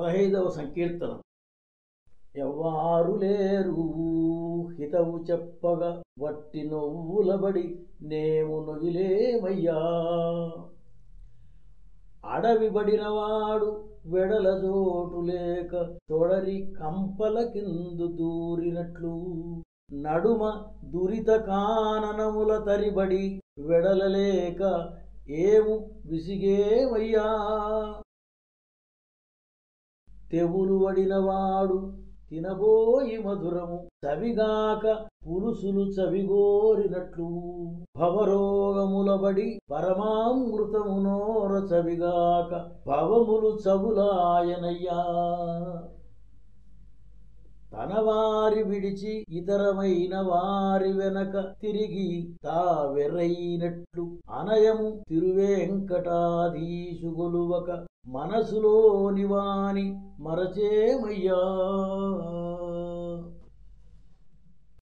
పదహైదవ సంకీర్తన. ఎవ్వారు లేరు హితవు చెప్పగ వట్టి నొవ్వులబడి నేము నొగిలేమయ్యా అడవిబడినవాడు వెడల జోటు లేక తొడరి కంపల కిందు దూరినట్లు. నడుమ దురిత కాననముల తరిబడి వెడలలేక ఏము విసిగేమయ్యా తెగులు వడినవాడు తినబోయి మధురము చవిగాక పులుసులు చవిగోరినట్లు. భవరోగములబడి పరమామృతము నోర చవిగాక భవములు చవులాయనయ్యా. తన వారి విడిచి ఇతరమైన వారి వెనక తిరిగి తావెర్రైనట్లు. అనయము తిరువేంకటాధీశుగొలువక మనసులోని వాని మరచేమయ్యా?